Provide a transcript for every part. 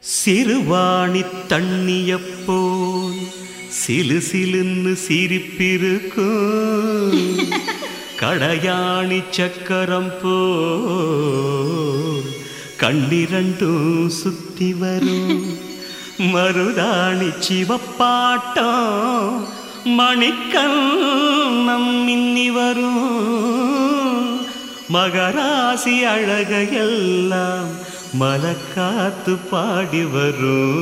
சிறுவாணி தண்ணியப்போல் சிலு சிலுன்னு சிரிப்பிருக்கும். கடையாணி சக்கரம் போல் கண்ணிரண்டும் சுத்தி வரும். மருதாணி சிவப்பாட்டம் மணிக்கண்ணம் மின்னி வரும். மகராசி அழகையெல்லாம் மலக்காத்து பாடி வரும்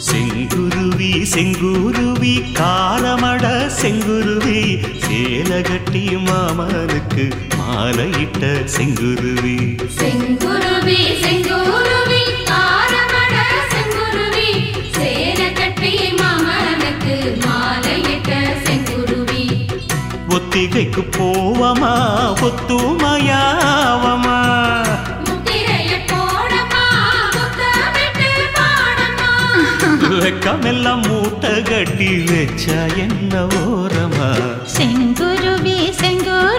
செங்குருவி செங்குருவி கா சேலகட்டி மாமனுக்கு மாலையிட்ட செங்குருவி. செங்குருவி செங்குருவி சேல கட்டி ஒத்திகைக்கு போவமா ஒத்துமையாவமா வெக்கமெல்லாம் மூட்டை கட்டி வச்சா என்ன ஓரமா? செங்குருவி செங்குரு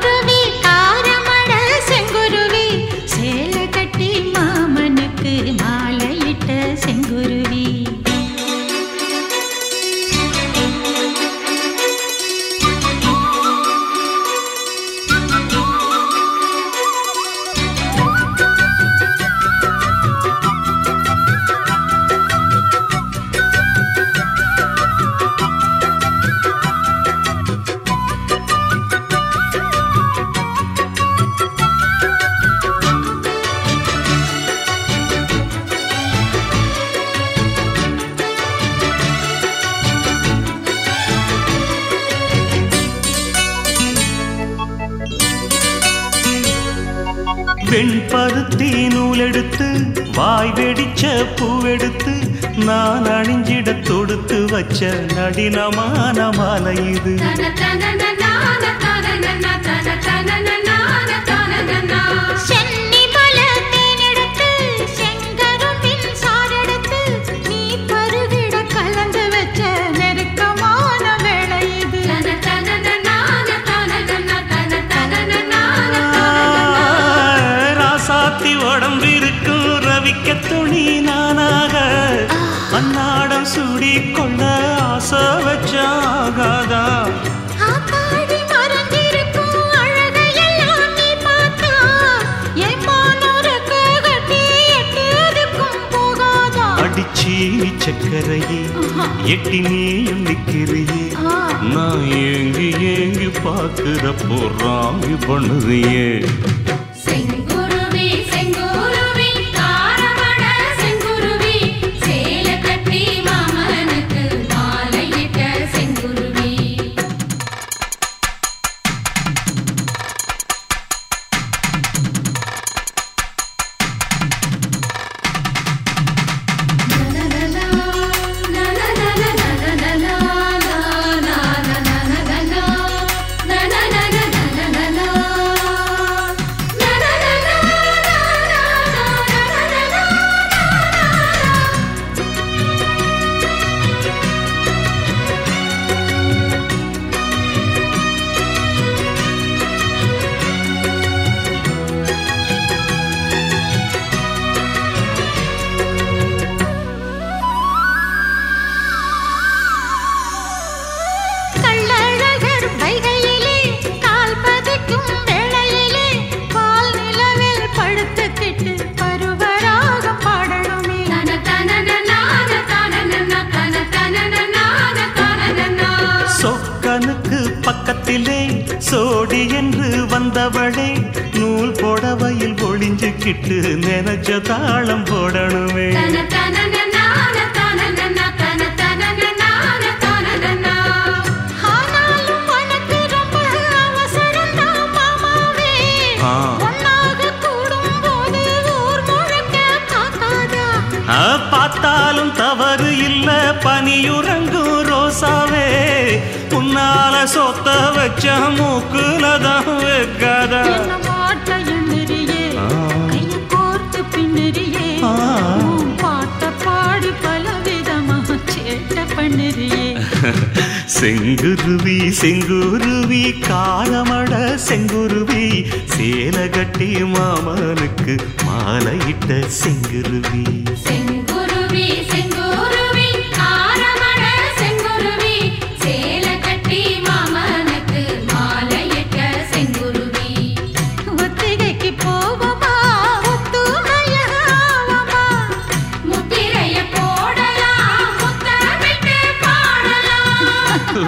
வெண்பருத்தி நூலெடுத்து வாய் வெடிச்ச பூவெடுத்து நான் அணிஞ்சிட தொடுத்து வச்ச நடினமான மாலை இது. உடம்பிருக்கும் ரவிக்க துணி நானாக அன்னாடம் சூடி கொள்ள ஆசை வச்சாகாதா? அடிச்சி சக்கரையே எட்டி நீயும் நிக்கிறியே நான் ஏங்கி ஏங்கி பார்க்கிறப்போ ராமி பண்ணுறியே. வந்தவளே நூல் புடவையில் ஒளிஞ்சுக்கிட்டு நினைச்ச தாளம் போடணுமே. பார்த்தாலும் தவறு இல்ல பனியுறங்கும் ரோசாவே. பின்னால சொத்த வச்ச மூக்குல தான் வைக்காத. செங்குருவி செங்குருவி காலமட செங்குருவி சேலை கட்டி மாமனுக்கு மாலையிட்ட செங்குருவி. செங்கு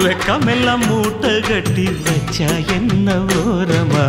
உறக்கமெல்லாம் மூட்டை கட்டி வச்சா என்ன ஓரமா?